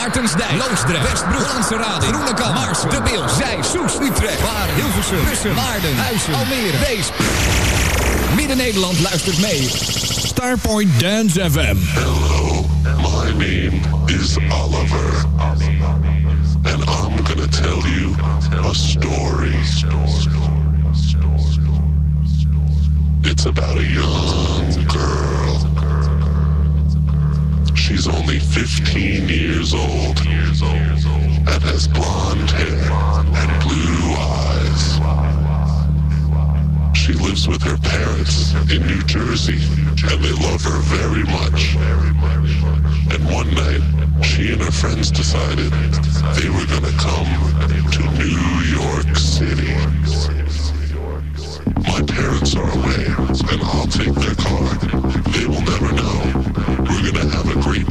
Maartensdijk, Loosdrecht, Westbroek, Hollandse Rading, Groenekan, Maarsen, De Bil, Zij, Soes, Utrecht, Waar, Hilversum, Bussum, Maarden, Huizen, Almere, Wees. Midden-Nederland luistert mee. Starpoint Dance FM. Hello, my name is Oliver. And I'm gonna tell you a story. It's about a young girl. She's only 15 years old and has blonde hair and blue eyes. She lives with her parents in New Jersey, and they love her very much. And one night, she and her friends decided they were gonna come to New York City. My parents are away, and I'll take their car. They will never know. We're gonna have a great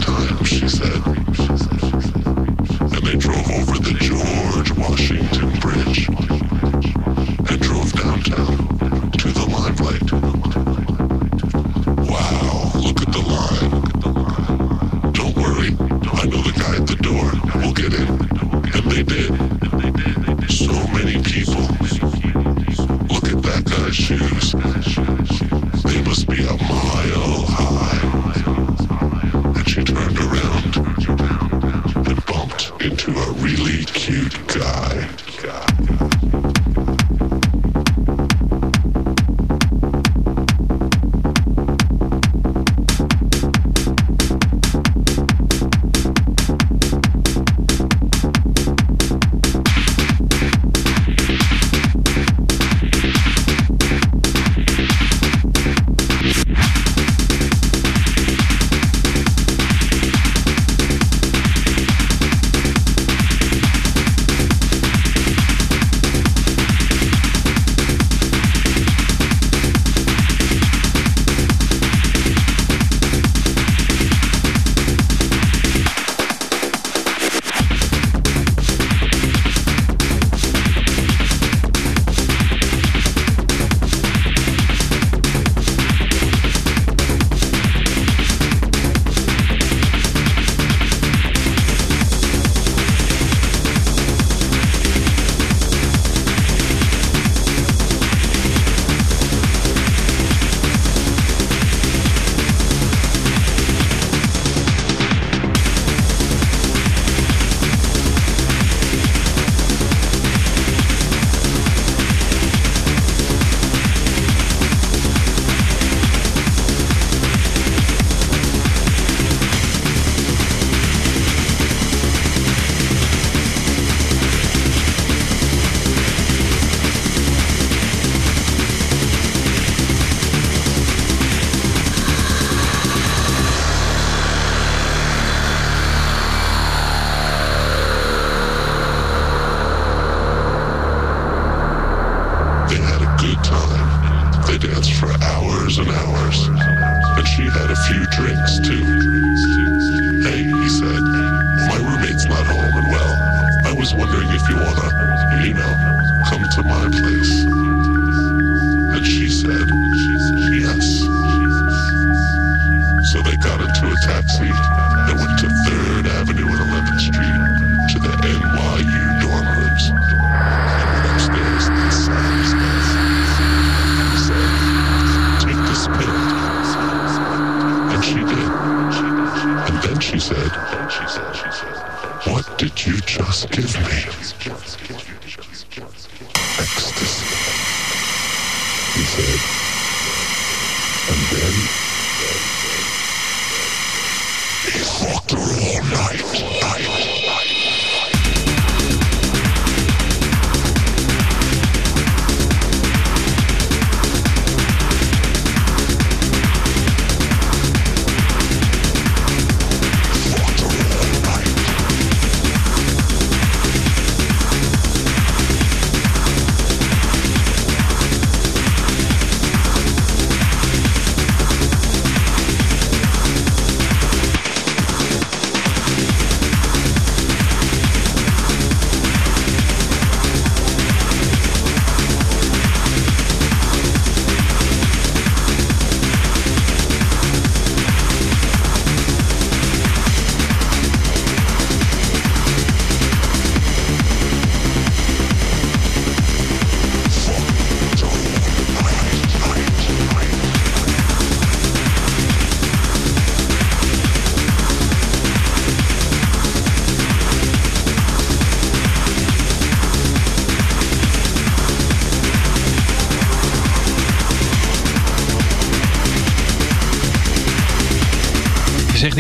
she said.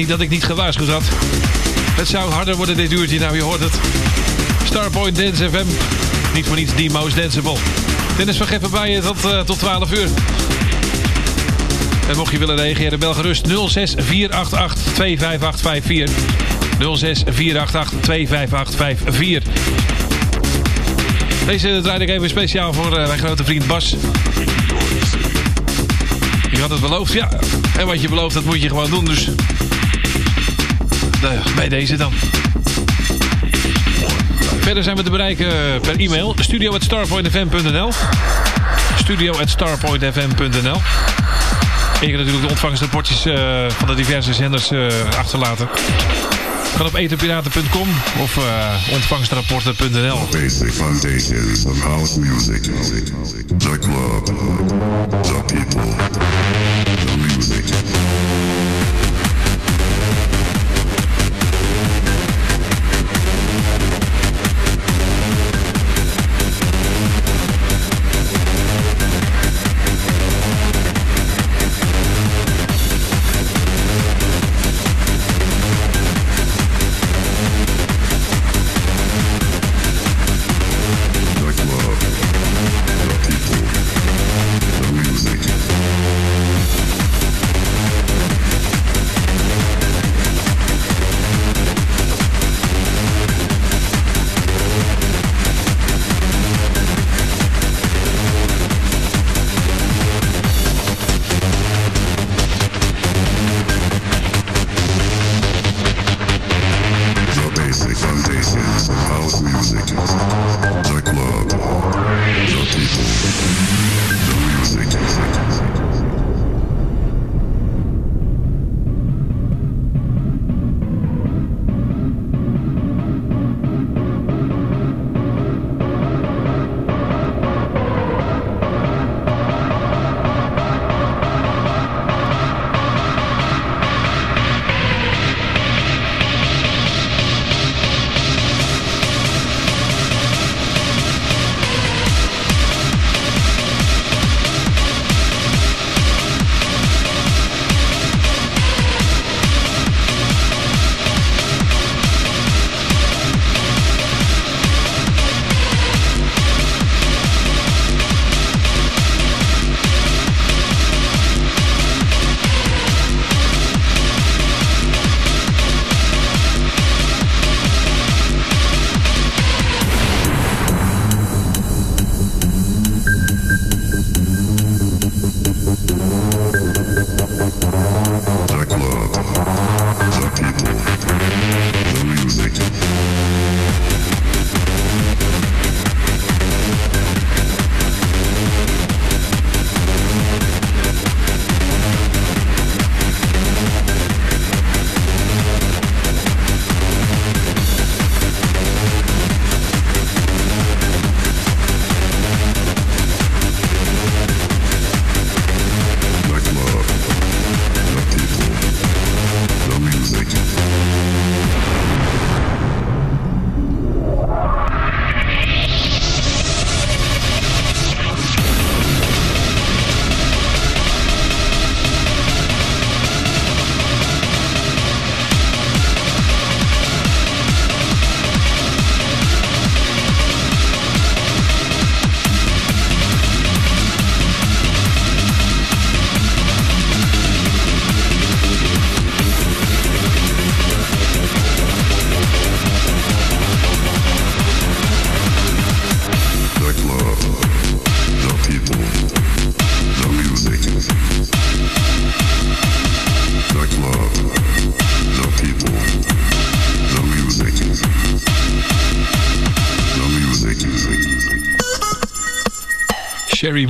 Dat ik niet gewaarschuwd had. Het zou harder worden dit uurtje, nou je hoort het. Starpoint Dance FM. Niet voor niets Most Danceable. Dennis van Geffen bij je tot, uh, tot 12 uur. En mocht je willen reageren, bel gerust 06 488 25854. 06 488 25854. Deze draai ik even speciaal voor uh, mijn grote vriend Bas. Je had het beloofd, ja. En wat je belooft, dat moet je gewoon doen, dus... Nou bij deze dan. Verder zijn we te bereiken per e-mail. studio.starpointfm.nl studio.starpointfm.nl En je kan natuurlijk de ontvangstrapportjes uh, van de diverse zenders uh, achterlaten. Kan op etenpiraten.com of uh, ontvangstrapporten.nl. Basic foundations of house music.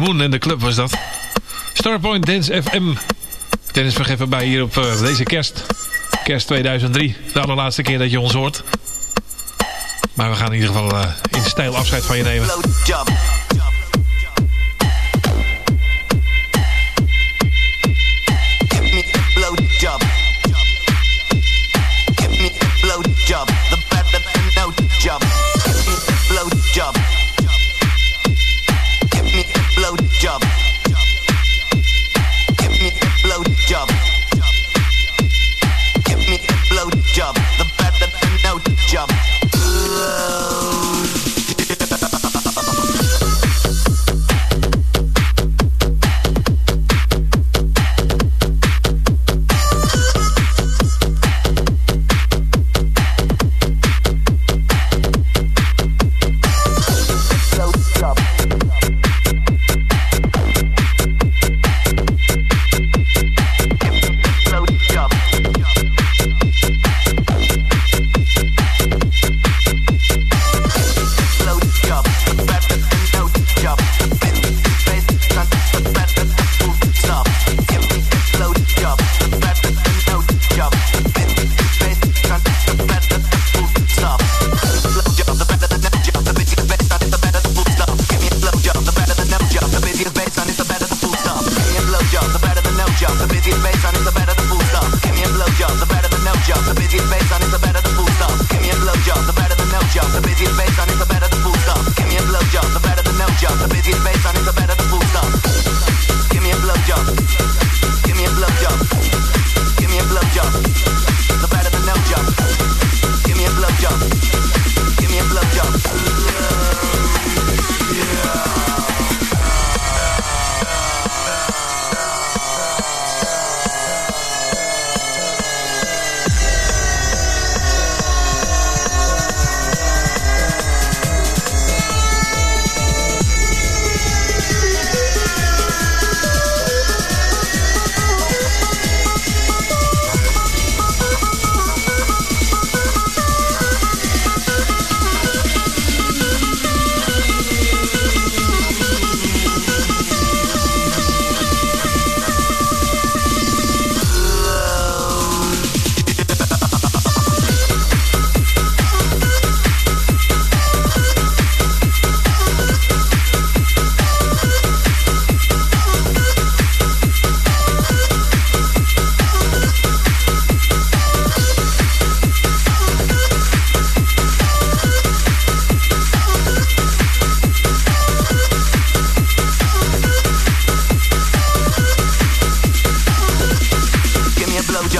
Moon en de club was dat. Starpoint Dance FM. Dennis, vergeven bij hier op uh, deze kerst. Kerst 2003. De allerlaatste keer dat je ons hoort. Maar we gaan in ieder geval uh, in stijl afscheid van je nemen.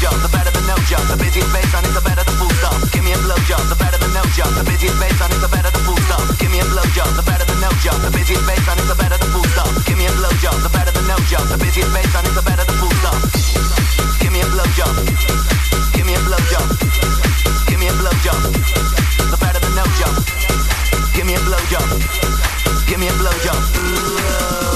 blowjob, the better the no job. The busiest baseline is the better the full stop. Give me a blowjob, the better the no job. The busiest baseline is the better the full stop. Give me a blowjob, the better the no job. The busiest baseline is the better the full stop. Give me a blowjob, the better the no job. The busiest baseline is the better the full stop. Give me a blowjob. Give me a blowjob. Give me a blowjob. The better the no job. Give me a blowjob. Give me a blowjob.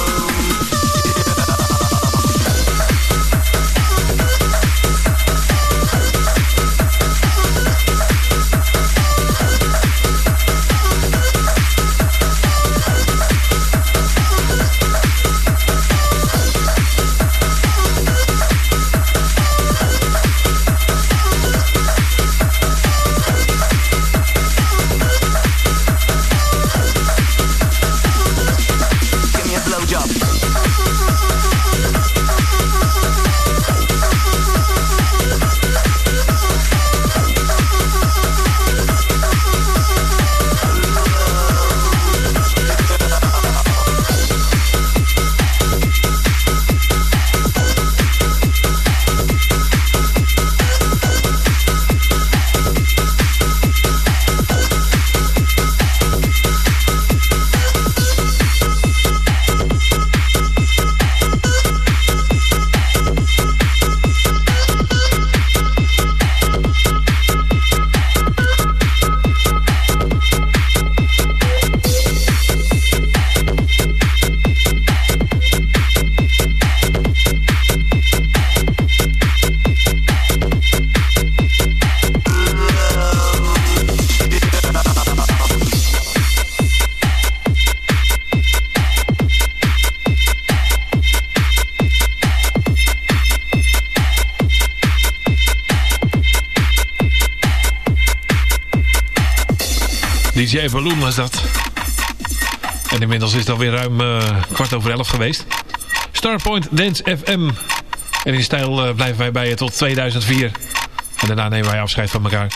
DJ Balloon was dat. En inmiddels is het alweer ruim eh, kwart over elf geweest. Starpoint Dance FM. En in stijl eh, blijven wij bij je tot 2004. En daarna nemen wij afscheid van elkaar.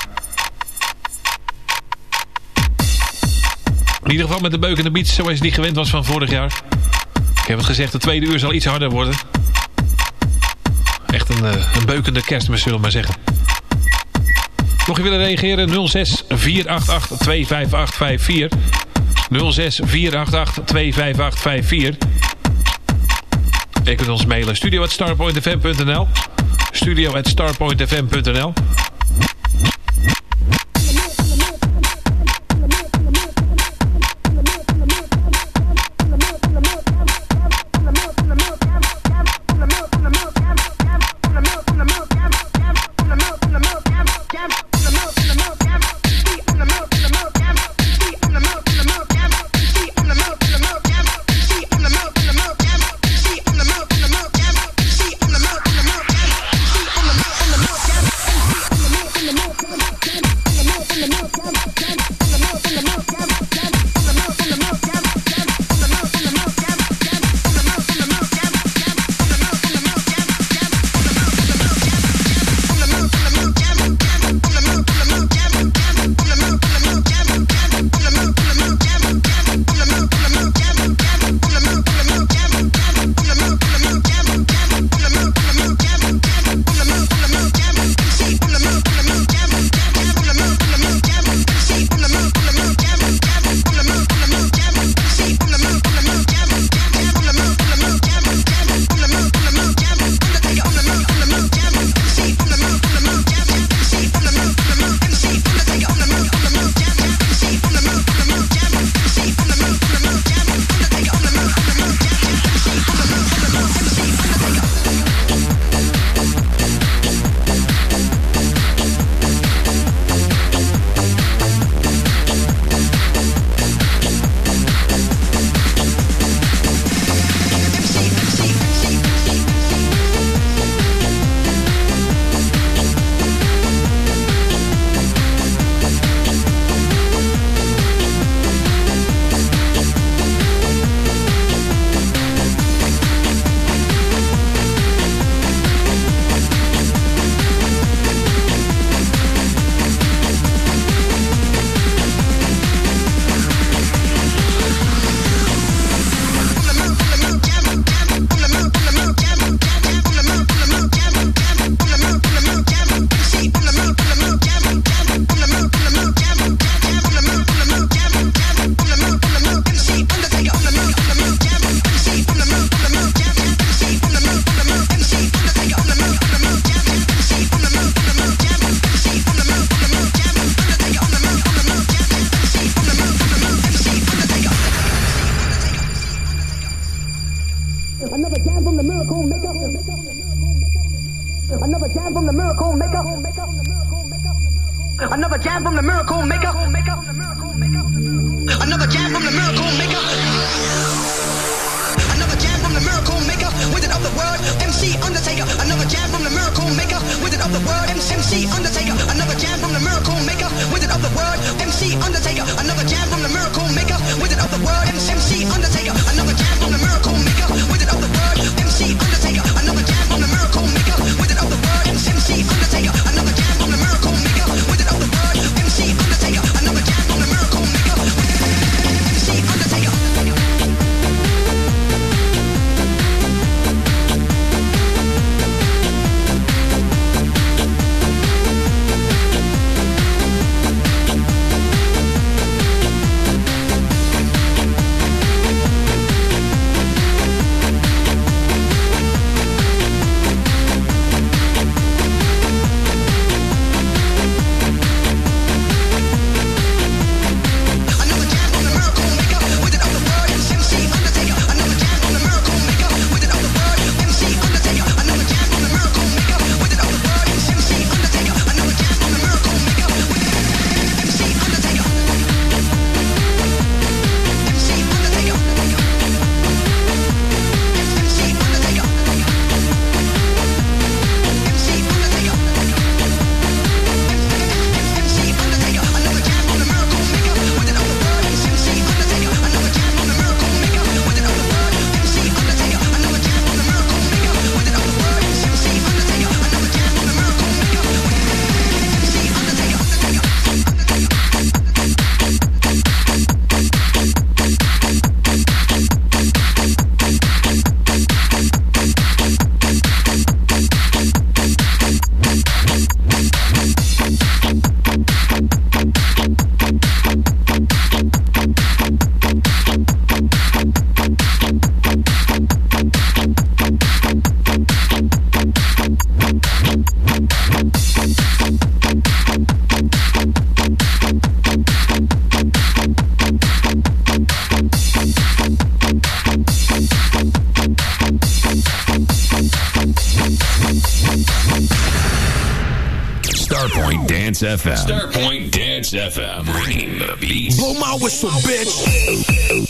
In ieder geval met de beukende beats zoals die gewend was van vorig jaar. Ik heb het gezegd, de tweede uur zal iets harder worden. Echt een, uh, een beukende kerstmis zullen we maar zeggen. Mocht je willen reageren, 06 488 25854. 06 488 25854. Je kunt ons mailen studio.starpointfm.nl studio.starpointfm.nl FM. Starpoint Dance FM. Bringing the beat. Blow my whistle, bitch.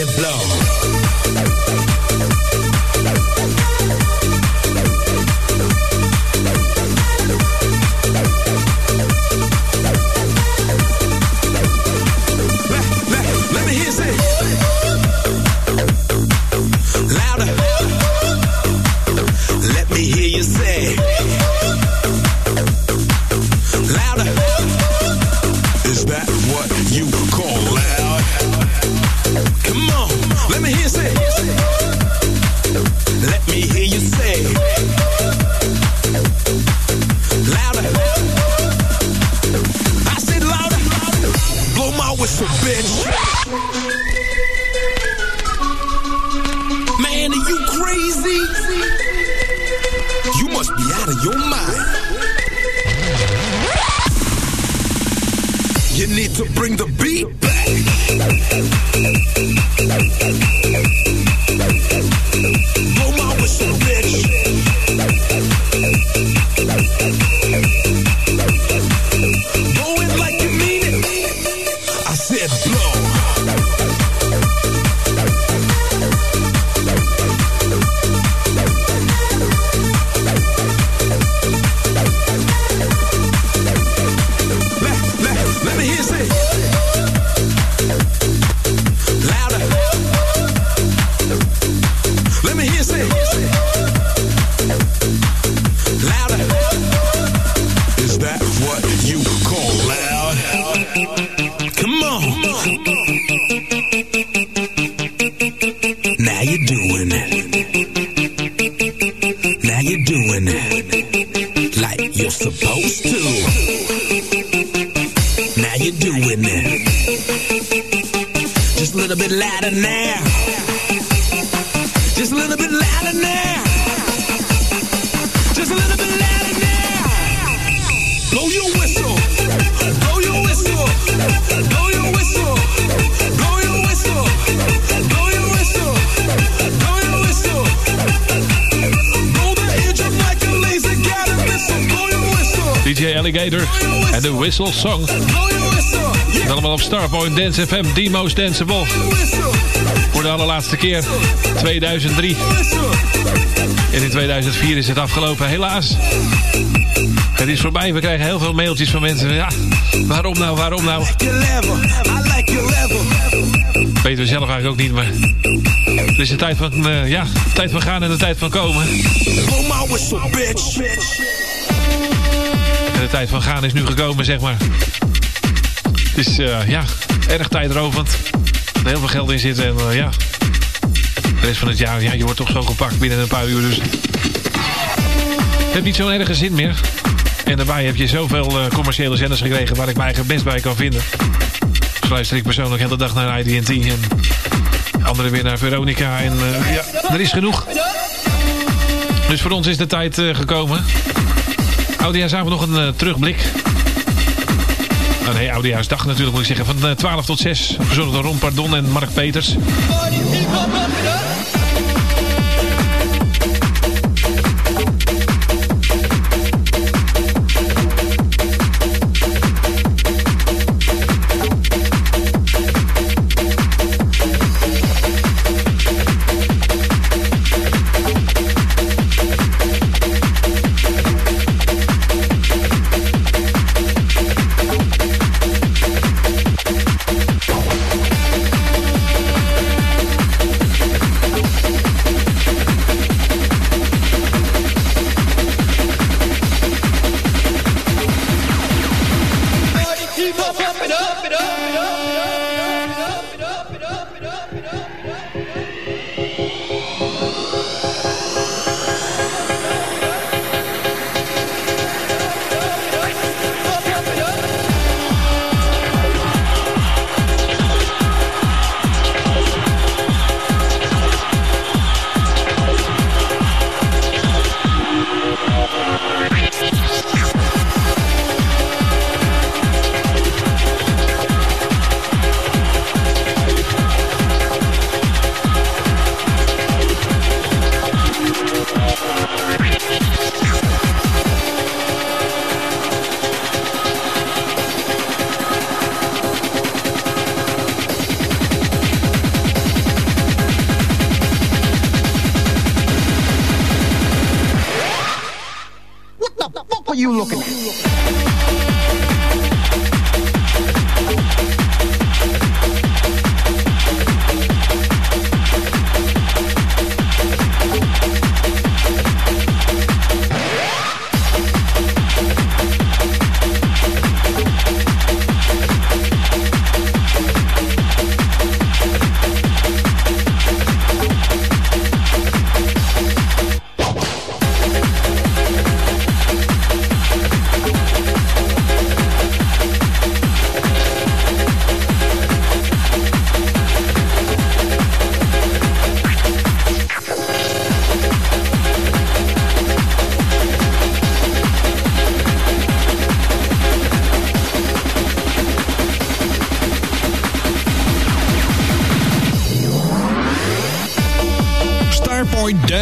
the blow. Like you're supposed to. Now you're doing it. Just a little bit louder now. Just a little bit louder now. En de Whistle Song. Allemaal op Starpoint Dance FM, The Most Danceable. Voor de allerlaatste keer, 2003. Whistle. En in 2004 is het afgelopen, helaas. Het is voorbij, we krijgen heel veel mailtjes van mensen. Ja, waarom nou, waarom nou? Weten we zelf eigenlijk ook niet, maar... Het is de tijd van, eh, ja, de tijd van gaan en de tijd van komen. Tijd van gaan is nu gekomen, zeg maar. Het is, eh, ja, erg tijdrovend. Er heel veel geld in zit en eh, ja... De rest van het jaar, ja, je wordt toch zo gepakt binnen een paar uur, dus... Het heeft niet zo'n erge zin meer. En daarbij heb je zoveel eh, commerciële zenders gekregen... waar ik mij eigenlijk best bij kan vinden. Dus luister ik persoonlijk hele dag naar IDT en... Anderen weer naar Veronica en ja, er is genoeg. Dus voor ons is de tijd gekomen. Oudejaarsavond nog een eh, terugblik. Oh nee, Oudejaarsdag natuurlijk moet ik zeggen. Van eh, 12 tot 6. Verzorgd door Ron Pardon en Mark Peters.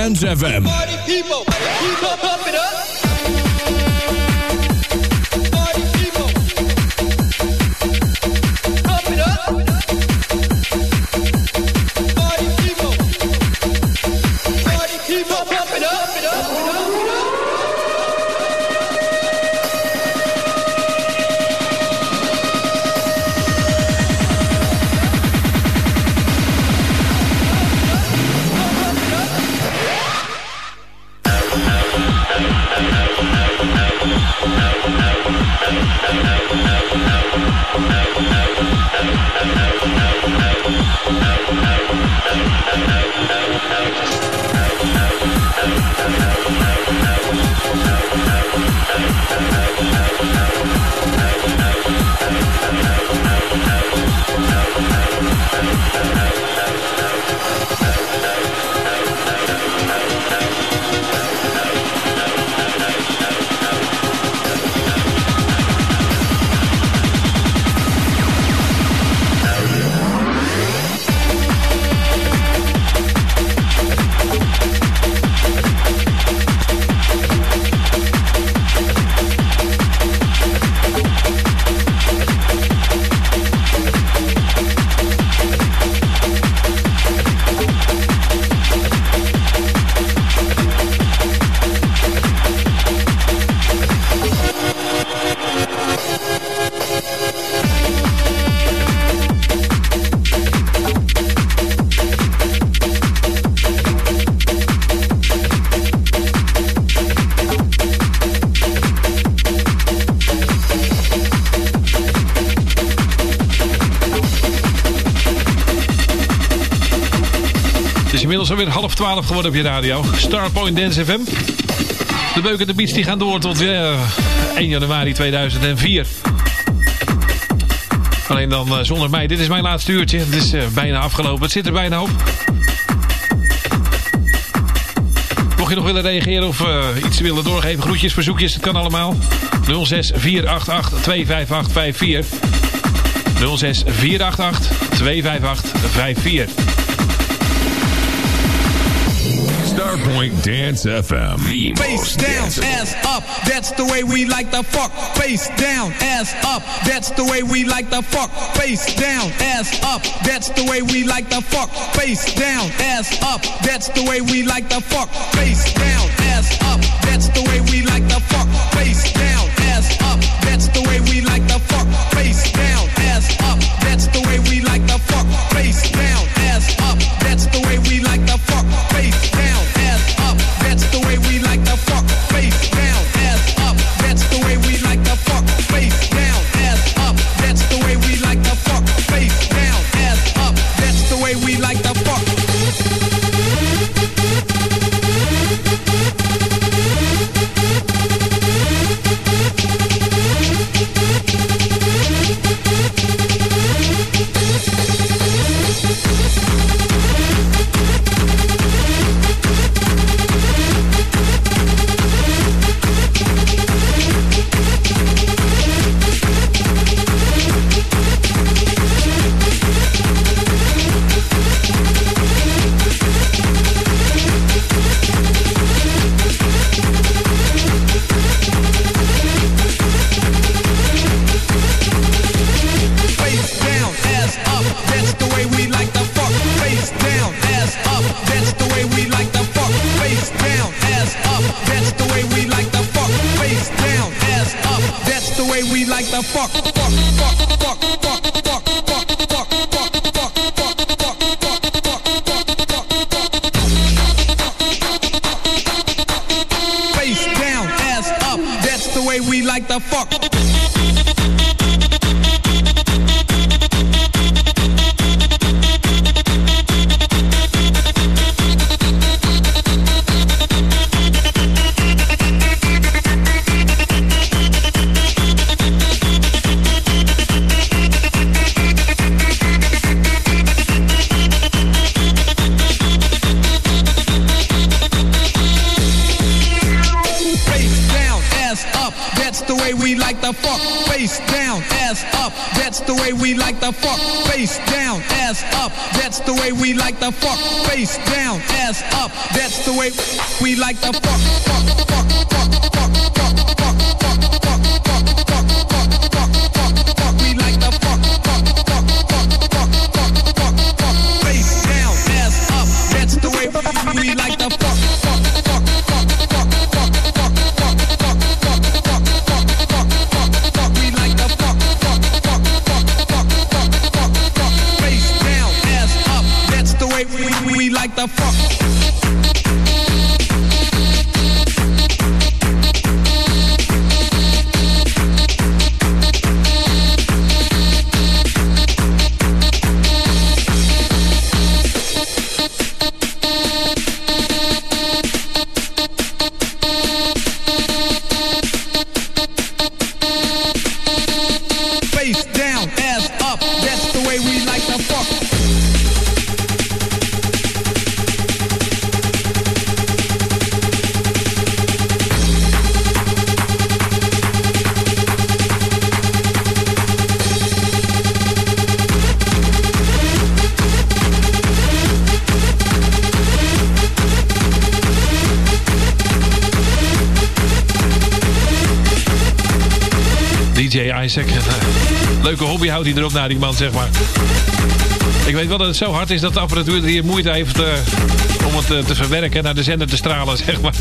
Dance FM. People 12 geworden op je radio. Starpoint Dance FM. De beuken de beats die gaan door tot eh, 1 januari 2004. Alleen dan eh, zonder mij. Dit is mijn laatste uurtje. Het is eh, bijna afgelopen. Het zit er bijna op. Mocht je nog willen reageren of iets willen doorgeven, groetjes, verzoekjes, het kan allemaal. 06 488 25854. 06 488 25854. Point Dance FM. Face down, ass up. That's the way we like to fuck. Face down, ass up. That's the way we like to fuck. Face down, ass up. That's the way we like to fuck. Face down, ass up. That's the way we like to fuck. Face down, ass up. That's the way we like to fuck. Face down. Houdt hij erop na, die man, zeg maar. Ik weet wel dat het zo hard is dat de apparatuur hier moeite heeft eh, om het eh, te verwerken, naar de zender te stralen, zeg maar.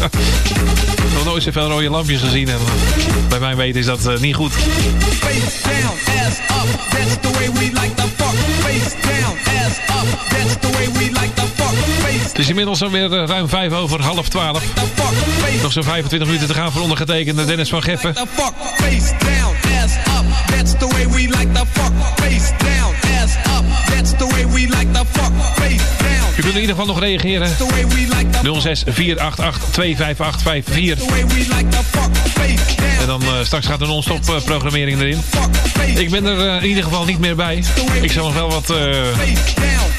Nog nooit zoveel rode lampjes gezien. En, eh, bij mij weten is dat niet goed. Het is inmiddels alweer ruim vijf over half twaalf. the fuck, face Nog zo'n 25 minuten te gaan voor ondergetekende Dennis van Geffen. That's the way we like to fuck. Face down, ass up, that's the way we like to fuck. Face down, Je kunt in ieder geval nog reageren. the way we like to 06 488 25854. the way we like to fuck. Face down, En dan eh, straks gaat de non-stop eh, programmering erin. Ik ben er eh, in ieder geval niet meer bij. Ik zal nog wel wat,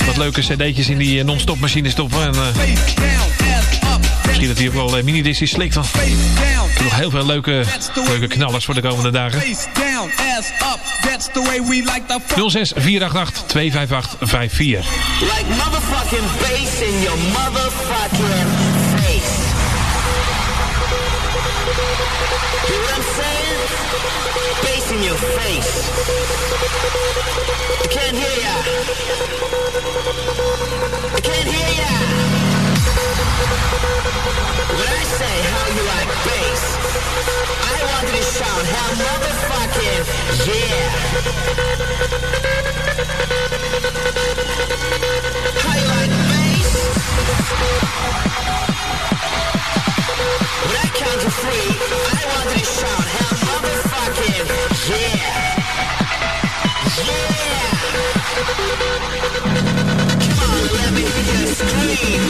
wat leuke cd'tjes in die non-stop machine stoppen. En eh, misschien dat hij ook wel uh, mini-discjes slikt. Down. nog heel veel leuke, leuke knallers voor de komende dagen. Face down, ass up, that's the way we like to fuck. 06 488 258 54. Like motherfucking bass in your motherfucking face. You know what I'm saying? Bass in your face. I can't hear ya. When I say how you like bass, I want you to shout hell motherfucking yeah. How you like bass?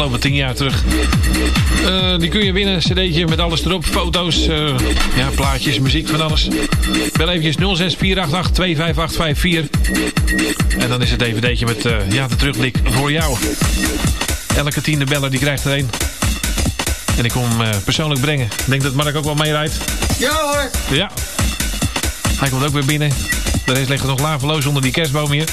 afgelopen 10 jaar terug. Eh, die kun je winnen, cd'tje met alles erop, foto's, eh, ja, plaatjes, muziek, van alles. Bel eventjes 06488 25854. En dan is het dvd'tje met eh, ja, de terugblik voor jou. Elke tiende beller die krijgt er een. En ik kom hem persoonlijk brengen. Ik denk dat Mark ook wel meerijdt. Ja hoor. Ja. Hij komt ook weer binnen. De rest ligt er nog laveloos onder die kerstboom hier.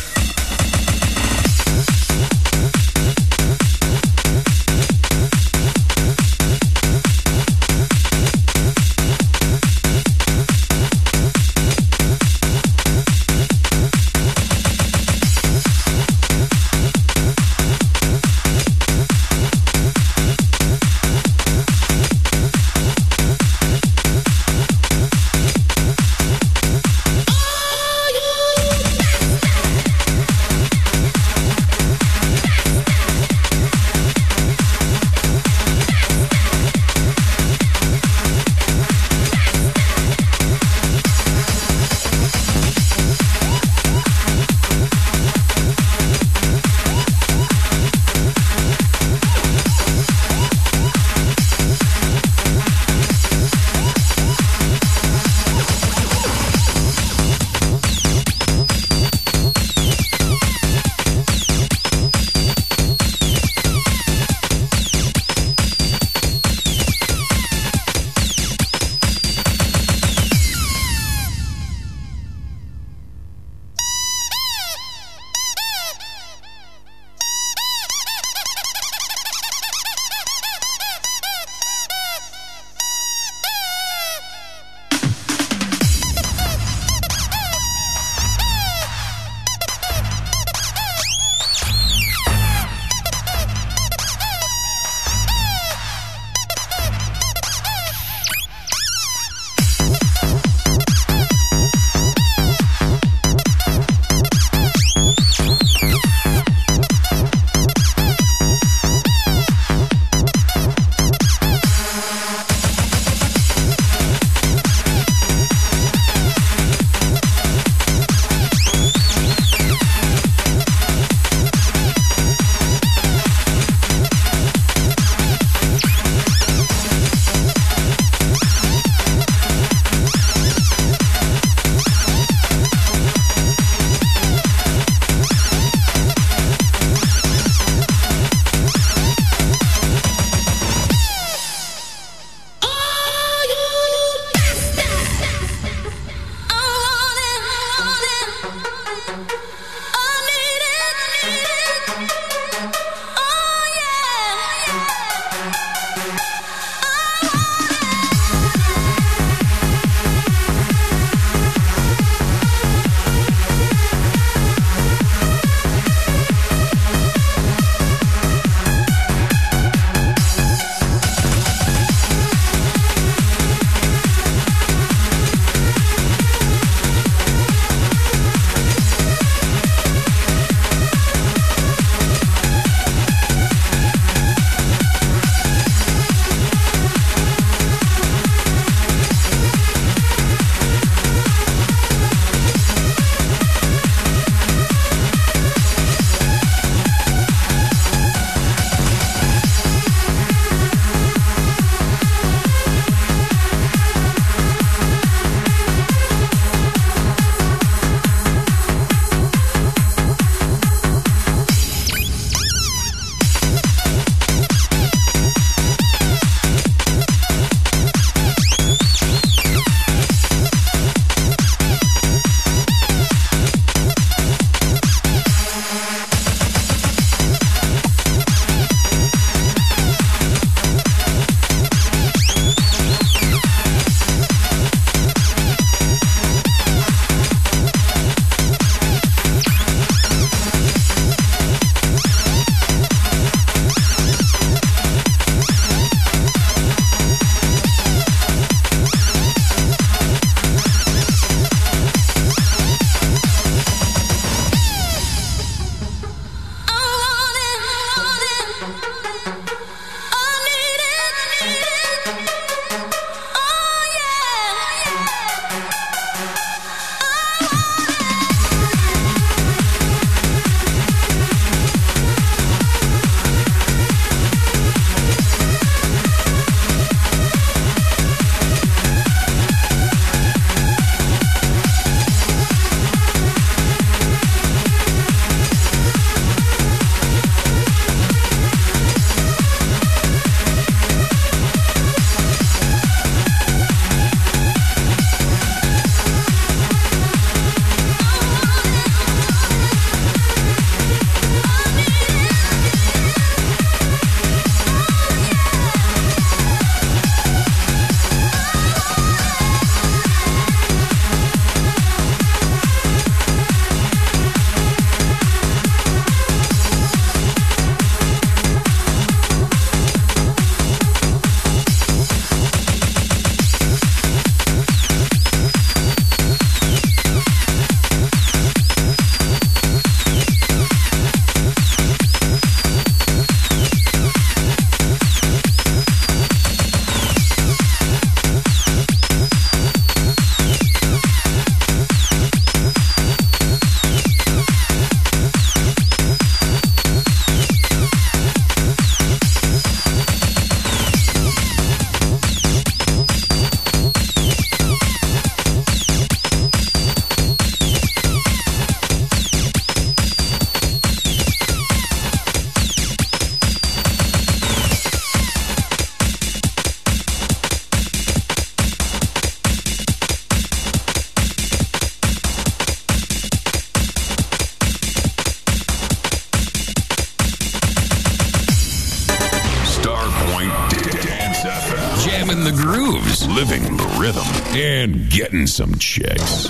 getting some chicks.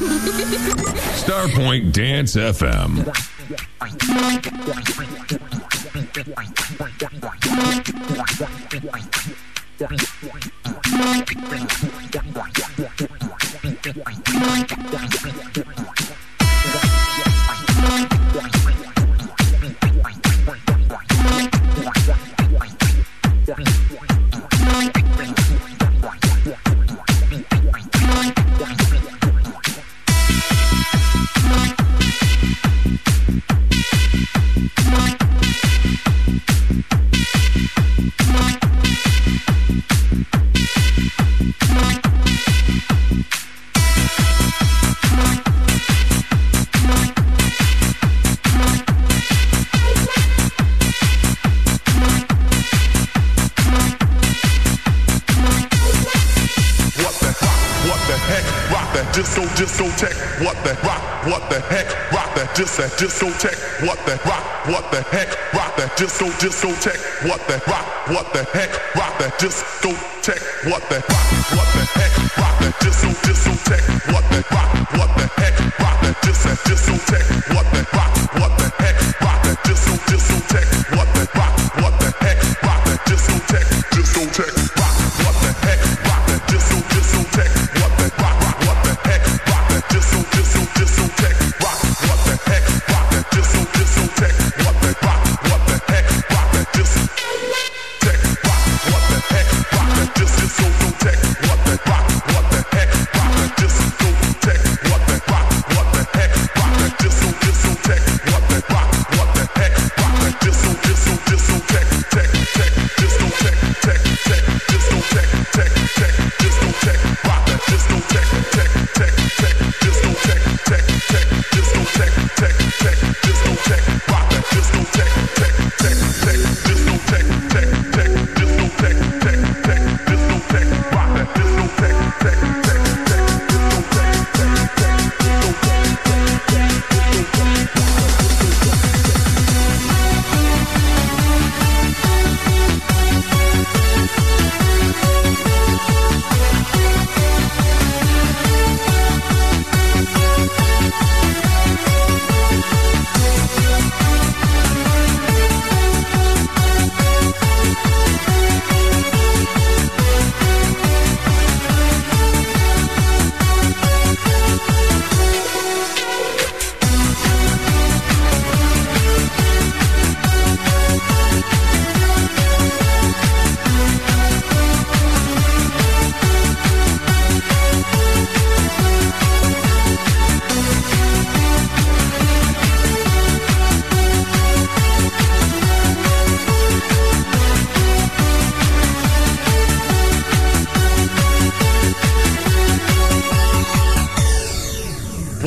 Starpoint Dance FM. discotheque.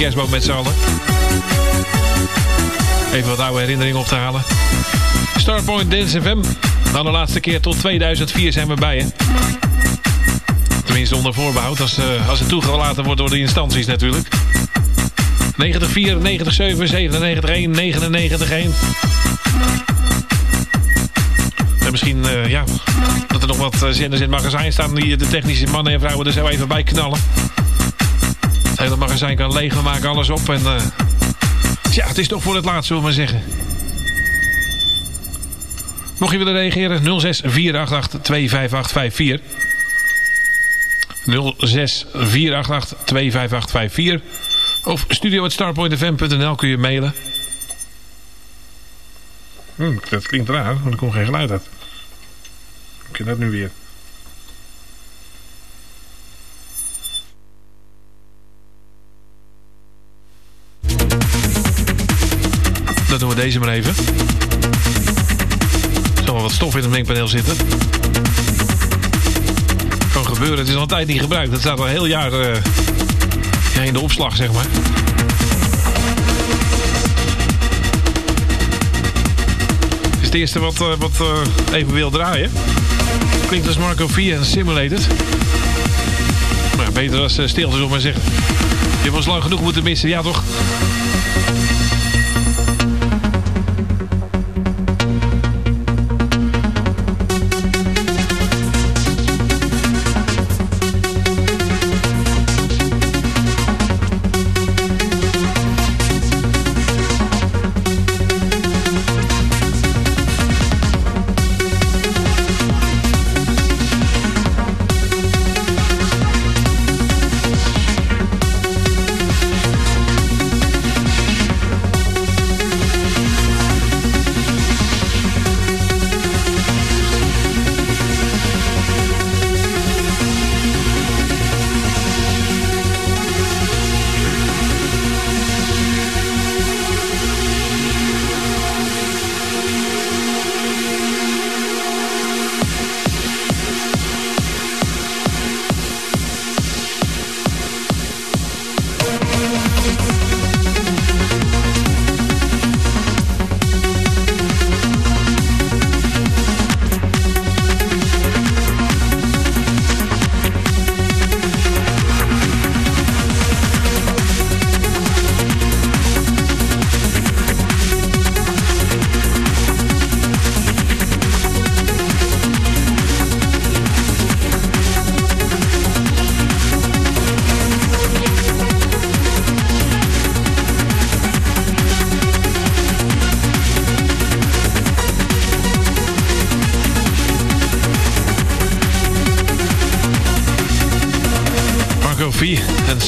kerstboom met z'n allen. Even wat oude herinneringen op te halen. Starpoint Dance FM. De allerlaatste keer tot 2004 zijn we bij je. Tenminste onder voorbehoud. Als, eh, als het toegelaten wordt door de instanties natuurlijk. 94, 97, 97, 1, 99, 1. En misschien, eh, ja, dat er nog wat eh, zenders in het magazijn staan... die de technische mannen en vrouwen er zo even bij knallen. Hele magazijn kan leeg, we maken alles op en... eh, ja, het is toch voor het laatst, zullen we maar zeggen. Mocht je willen reageren, 06 488 25854. 06 488 25854. Of studio.starpointfm.nl kun je mailen. Hm, dat klinkt raar, want er komt geen geluid uit. Hoe kan dat nu weer? Deze maar even. Er zal wel wat stof in het mengpaneel zitten. Kan gebeuren, het is al een tijd niet gebruikt. Dat staat al een heel jaar eh, in de opslag, zeg maar. Het is het eerste wat, eh, wat eh, even wil draaien. Klinkt als Marco 4 en Simulated. Maar beter als stilte, zullen maar zeggen. Je hebt ons lang genoeg moeten missen, ja toch?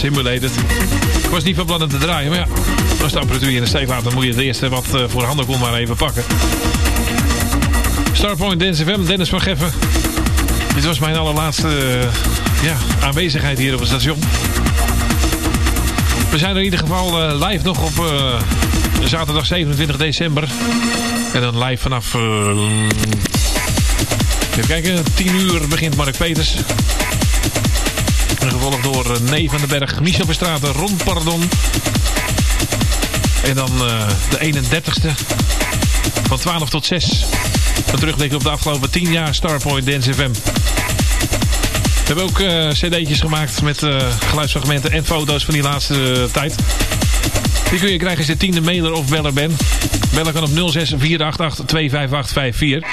Simulated. Ik was niet van plan het te draaien, maar ja, als de apparatuur in de steek laat, dan moet je het eerste wat eh, voor handen komt maar even pakken. Starpoint Dance Dennis van Geffen. Dit was mijn allerlaatste eh, ja, aanwezigheid hier op het station. We zijn er in ieder geval eh, live nog op eh, zaterdag 27 december. En dan live vanaf... eh, even kijken, 10 uur begint Mark Peters. Gevolgd door eh, Nee van den Berg, Michel Verstraeten, Ron Pardon. En dan eh, de 31ste van 12 tot 6. Een terugblikken op de afgelopen 10 jaar Starpoint Dance FM. We hebben ook eh, cd'tjes gemaakt met geluidsfragmenten en foto's van die laatste tijd. Die kun je krijgen als je tiende mailer of beller bent. Bellen kan op 06 488 25854.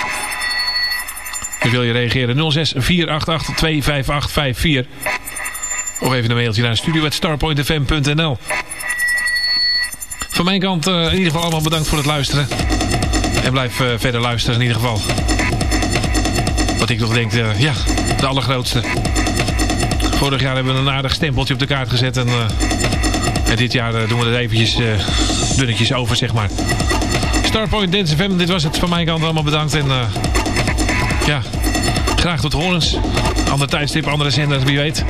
Dus wil je reageren 06 488 25854. Of even een mailtje naar studio.starpointfm.nl Van mijn kant eh, in ieder geval allemaal bedankt voor het luisteren. En blijf eh, verder luisteren in ieder geval. Wat ik nog denk, eh, ja, de allergrootste. Vorig jaar hebben we een aardig stempeltje op de kaart gezet. En, en dit jaar doen we er eventjes dunnetjes over, zeg maar. Starpoint Dance FM, dit was het van mijn kant allemaal bedankt. En ja, graag tot horens. Ander tijdstip, andere zenders, wie weet.